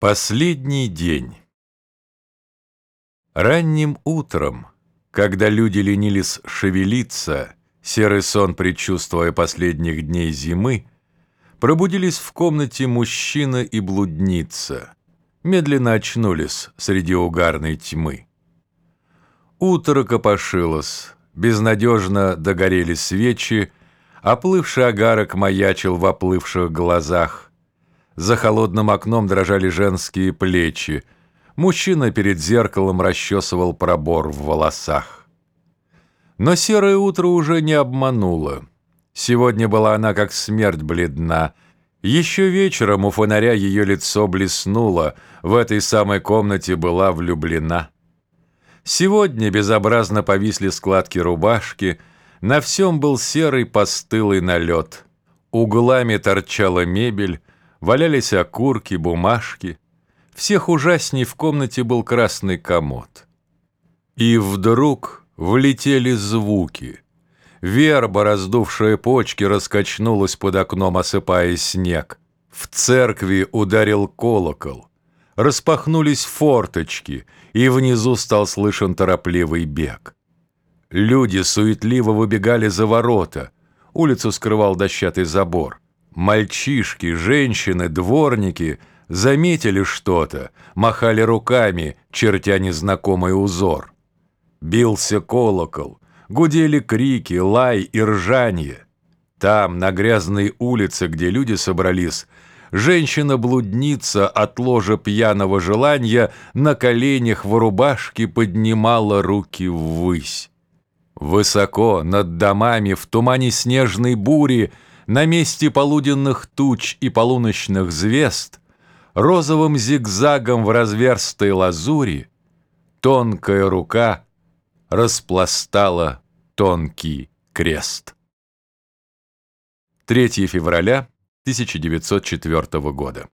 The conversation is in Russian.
Последний день Ранним утром, когда люди ленились шевелиться, серый сон, предчувствуя последних дней зимы, пробудились в комнате мужчина и блудница, медленно очнулись среди угарной тьмы. Утро копошилось, безнадежно догорели свечи, оплывший агарок маячил в оплывших глазах, за холодным окном дрожали женские плечи. Мужчина перед зеркалом расчесывал пробор в волосах. Но серое утро уже не обмануло. Сегодня была она как смерть бледна. Еще вечером у фонаря ее лицо блеснуло, в этой самой комнате была влюблена. Сегодня безобразно повисли складки рубашки, на всем был серый постылый налет. Углами торчала мебель, Валялись окурки, бумажки. Всех ужасней в комнате был красный комод. И вдруг влетели звуки. Верба, раздувшая почки, раскачнулась под окном, осыпая снег. В церкви ударил колокол. Распахнулись форточки, и внизу стал слышен торопливый бег. Люди суетливо выбегали за ворота. Улицу скрывал дощатый забор. Мальчишки, женщины, дворники заметили что-то, махали руками, чертя незнакомый узор. Бился колокол, гудели крики, лай и ржанье. Там, на грязной улице, где люди собрались, женщина-блудница от ложа пьяного желания на коленях в рубашке поднимала руки ввысь. Высоко над домами в тумане снежной бури на месте полуденных туч и полуночных звезд, розовым зигзагом в разверстой лазури, тонкая рука распластала тонкий крест. 3 февраля 1904 года.